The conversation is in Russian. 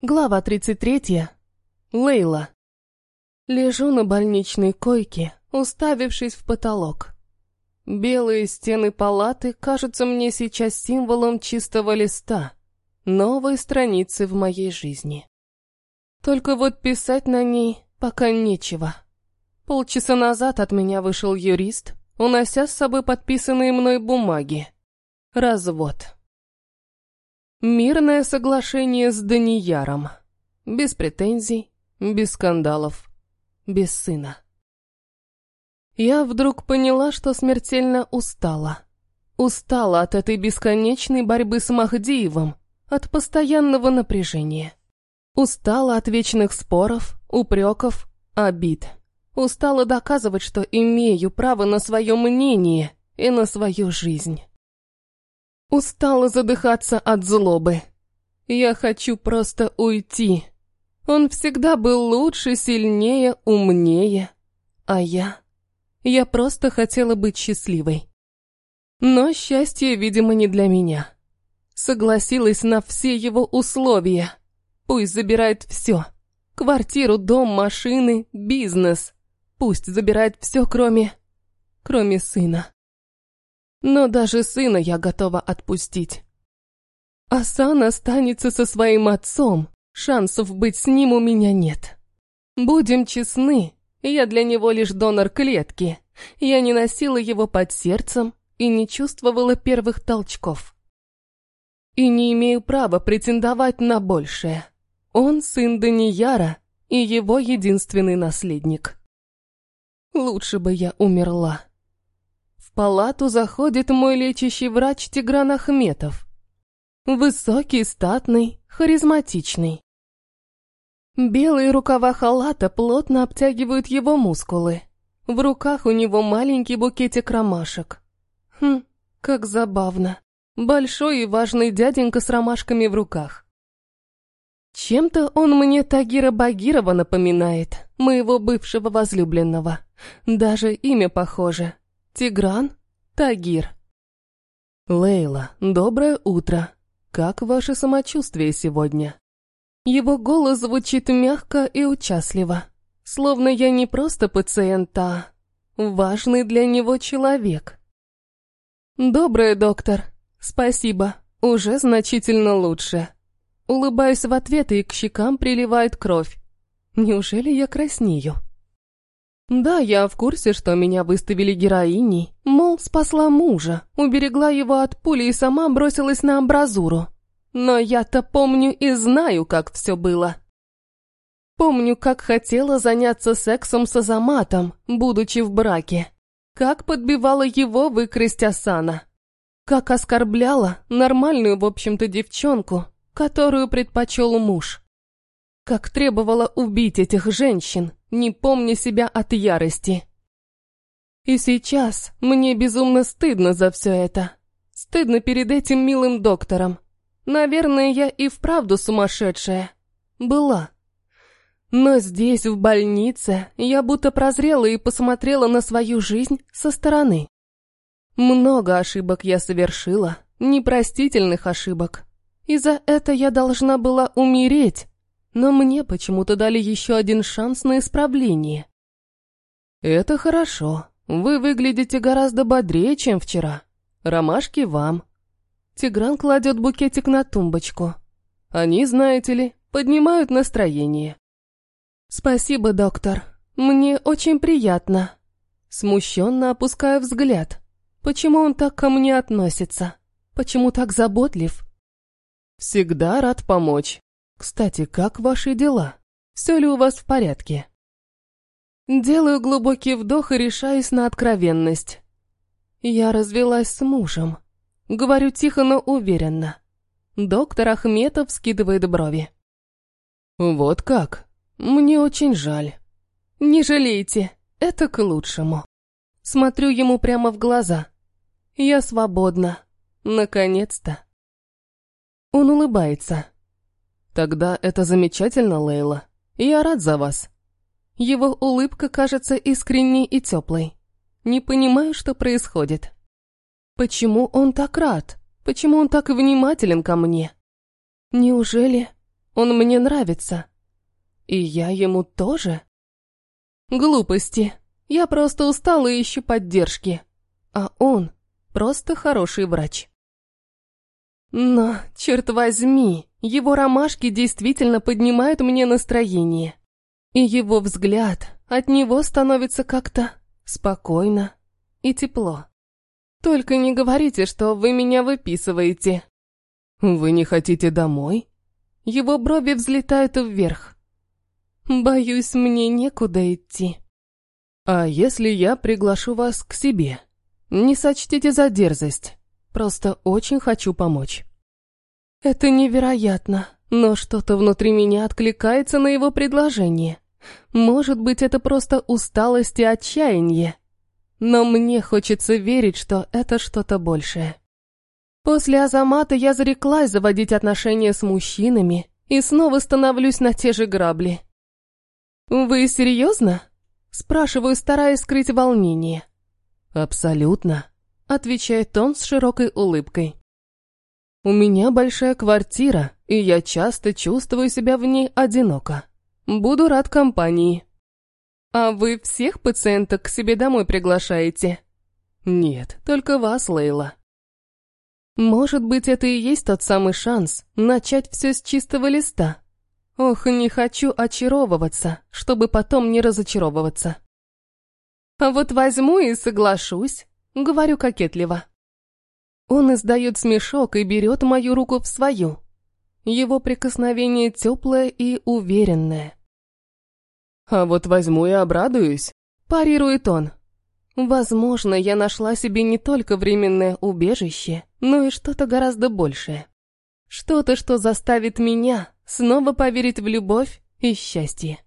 Глава 33. Лейла. Лежу на больничной койке, уставившись в потолок. Белые стены палаты кажутся мне сейчас символом чистого листа, новой страницы в моей жизни. Только вот писать на ней пока нечего. Полчаса назад от меня вышел юрист, унося с собой подписанные мной бумаги. Развод. Мирное соглашение с Данияром. Без претензий, без скандалов, без сына. Я вдруг поняла, что смертельно устала. Устала от этой бесконечной борьбы с Махдиевым, от постоянного напряжения. Устала от вечных споров, упреков, обид. Устала доказывать, что имею право на свое мнение и на свою жизнь. Устала задыхаться от злобы. Я хочу просто уйти. Он всегда был лучше, сильнее, умнее. А я... Я просто хотела быть счастливой. Но счастье, видимо, не для меня. Согласилась на все его условия. Пусть забирает все. Квартиру, дом, машины, бизнес. Пусть забирает все, кроме... Кроме сына. Но даже сына я готова отпустить. Асан останется со своим отцом. Шансов быть с ним у меня нет. Будем честны, я для него лишь донор клетки. Я не носила его под сердцем и не чувствовала первых толчков. И не имею права претендовать на большее. Он сын Данияра и его единственный наследник. Лучше бы я умерла палату заходит мой лечащий врач Тигран Ахметов. Высокий, статный, харизматичный. Белые рукава халата плотно обтягивают его мускулы. В руках у него маленький букетик ромашек. Хм, как забавно. Большой и важный дяденька с ромашками в руках. Чем-то он мне Тагира Багирова напоминает, моего бывшего возлюбленного. Даже имя похоже. Тигран? Тагир. Лейла, доброе утро. Как ваше самочувствие сегодня? Его голос звучит мягко и участливо. Словно я не просто пациент, а важный для него человек. Доброе, доктор. Спасибо. Уже значительно лучше. Улыбаюсь в ответ, и к щекам приливает кровь. Неужели я краснею? Да, я в курсе, что меня выставили героиней, мол, спасла мужа, уберегла его от пули и сама бросилась на амбразуру. Но я-то помню и знаю, как все было. Помню, как хотела заняться сексом с Азаматом, будучи в браке. Как подбивала его выкрасть Асана. Как оскорбляла нормальную, в общем-то, девчонку, которую предпочел муж. Как требовала убить этих женщин, не помня себя от ярости. И сейчас мне безумно стыдно за все это. Стыдно перед этим милым доктором. Наверное, я и вправду сумасшедшая. Была. Но здесь, в больнице, я будто прозрела и посмотрела на свою жизнь со стороны. Много ошибок я совершила, непростительных ошибок. И за это я должна была умереть, но мне почему-то дали еще один шанс на исправление. «Это хорошо. Вы выглядите гораздо бодрее, чем вчера. Ромашки вам». Тигран кладет букетик на тумбочку. Они, знаете ли, поднимают настроение. «Спасибо, доктор. Мне очень приятно». Смущенно опускаю взгляд. Почему он так ко мне относится? Почему так заботлив? «Всегда рад помочь», кстати, как ваши дела? Все ли у вас в порядке? Делаю глубокий вдох и решаюсь на откровенность. Я развелась с мужем. Говорю тихо, но уверенно. Доктор Ахметов скидывает брови. Вот как? Мне очень жаль. Не жалейте, это к лучшему. Смотрю ему прямо в глаза. Я свободна. Наконец-то. Он улыбается. Тогда это замечательно, Лейла. Я рад за вас. Его улыбка кажется искренней и теплой. Не понимаю, что происходит. Почему он так рад? Почему он так внимателен ко мне? Неужели Он мне нравится. И я ему тоже? Глупости. Я просто устала и ищу поддержки. А он просто хороший врач. Но, черт возьми, его ромашки действительно поднимают мне настроение. И его взгляд, от него становится как-то спокойно и тепло. Только не говорите, что вы меня выписываете. Вы не хотите домой? Его брови взлетают вверх. Боюсь, мне некуда идти. А если я приглашу вас к себе? Не сочтите за дерзость. Просто очень хочу помочь. Это невероятно, но что-то внутри меня откликается на его предложение. Может быть, это просто усталость и отчаяние. Но мне хочется верить, что это что-то большее. После Азамата я зареклась заводить отношения с мужчинами и снова становлюсь на те же грабли. «Вы серьезно?» Спрашиваю, стараясь скрыть волнение. «Абсолютно», — отвечает он с широкой улыбкой. «У меня большая квартира, и я часто чувствую себя в ней одиноко. Буду рад компании». «А вы всех пациенток к себе домой приглашаете?» «Нет, только вас, Лейла». «Может быть, это и есть тот самый шанс начать все с чистого листа?» Ох, не хочу очаровываться, чтобы потом не разочаровываться. А вот возьму и соглашусь, говорю кокетливо. Он издает смешок и берет мою руку в свою. Его прикосновение теплое и уверенное. А вот возьму и обрадуюсь, парирует он. Возможно, я нашла себе не только временное убежище, но и что-то гораздо большее. Что-то, что заставит меня снова поверить в любовь и счастье.